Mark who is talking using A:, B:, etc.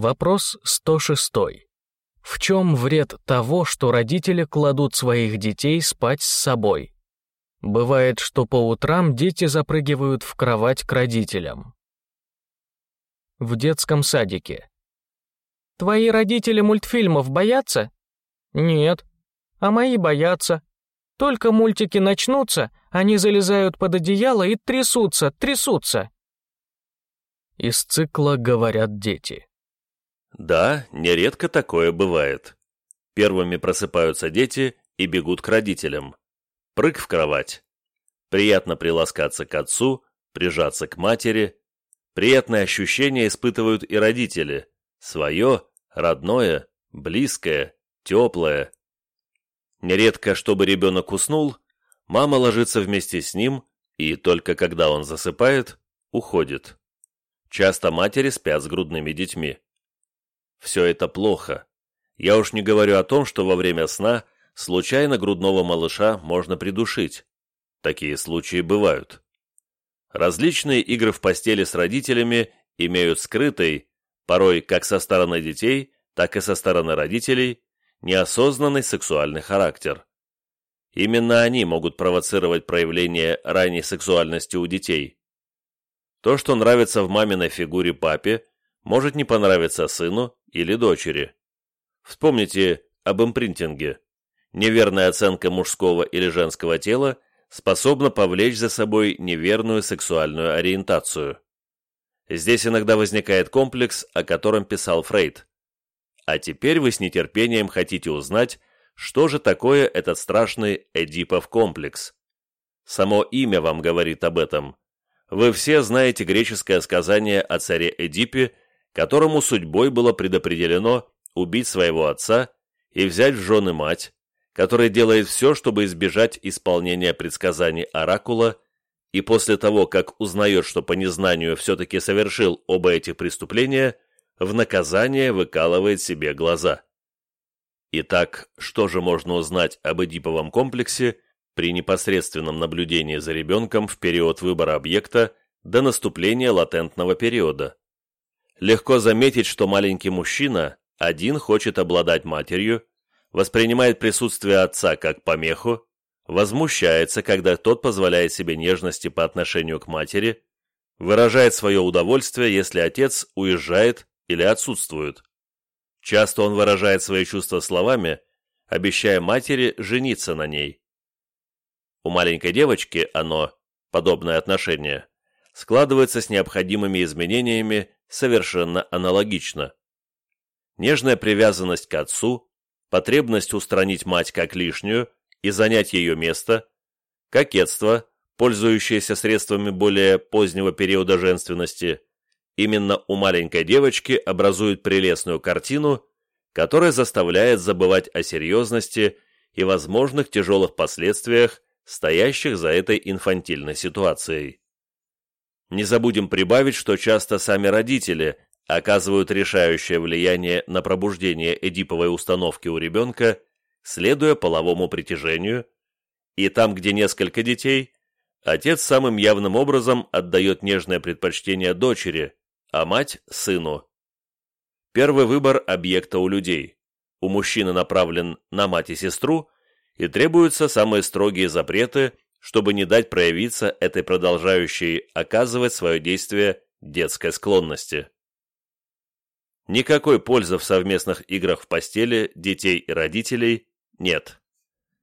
A: Вопрос 106. В чем вред того, что родители кладут своих детей спать с собой? Бывает, что по утрам дети запрыгивают в кровать к родителям. В детском садике. Твои родители мультфильмов боятся? Нет. А мои боятся. Только мультики начнутся, они залезают под одеяло и трясутся, трясутся. Из цикла «Говорят дети».
B: Да, нередко такое бывает. Первыми просыпаются дети и бегут к родителям. Прыг в кровать. Приятно приласкаться к отцу, прижаться к матери. Приятные ощущения испытывают и родители. Свое, родное, близкое, теплое. Нередко, чтобы ребенок уснул, мама ложится вместе с ним и только когда он засыпает, уходит. Часто матери спят с грудными детьми. Все это плохо. Я уж не говорю о том, что во время сна случайно грудного малыша можно придушить. Такие случаи бывают. Различные игры в постели с родителями имеют скрытый, порой как со стороны детей, так и со стороны родителей, неосознанный сексуальный характер. Именно они могут провоцировать проявление ранней сексуальности у детей. То, что нравится в маминой фигуре папе, может не понравиться сыну или дочери. Вспомните об импринтинге. Неверная оценка мужского или женского тела способна повлечь за собой неверную сексуальную ориентацию. Здесь иногда возникает комплекс, о котором писал Фрейд. А теперь вы с нетерпением хотите узнать, что же такое этот страшный Эдипов комплекс. Само имя вам говорит об этом. Вы все знаете греческое сказание о царе Эдипе, которому судьбой было предопределено убить своего отца и взять в жены мать, который делает все, чтобы избежать исполнения предсказаний Оракула, и после того, как узнает, что по незнанию все-таки совершил оба этих преступления – в наказание выкалывает себе глаза. Итак, что же можно узнать об Эдиповом комплексе при непосредственном наблюдении за ребенком в период выбора объекта до наступления латентного периода? Легко заметить, что маленький мужчина один хочет обладать матерью, воспринимает присутствие отца как помеху, возмущается, когда тот позволяет себе нежности по отношению к матери, выражает свое удовольствие, если отец уезжает или отсутствуют. Часто он выражает свои чувства словами, обещая матери жениться на ней. У маленькой девочки оно, подобное отношение, складывается с необходимыми изменениями совершенно аналогично. Нежная привязанность к отцу, потребность устранить мать как лишнюю и занять ее место, кокетство, пользующееся средствами более позднего периода женственности, именно у маленькой девочки образует прелестную картину, которая заставляет забывать о серьезности и возможных тяжелых последствиях, стоящих за этой инфантильной ситуацией. Не забудем прибавить, что часто сами родители оказывают решающее влияние на пробуждение эдиповой установки у ребенка, следуя половому притяжению, и там, где несколько детей, отец самым явным образом отдает нежное предпочтение дочери, а мать – сыну. Первый выбор объекта у людей. У мужчины направлен на мать и сестру, и требуются самые строгие запреты, чтобы не дать проявиться этой продолжающей оказывать свое действие детской склонности. Никакой пользы в совместных играх в постели детей и родителей нет.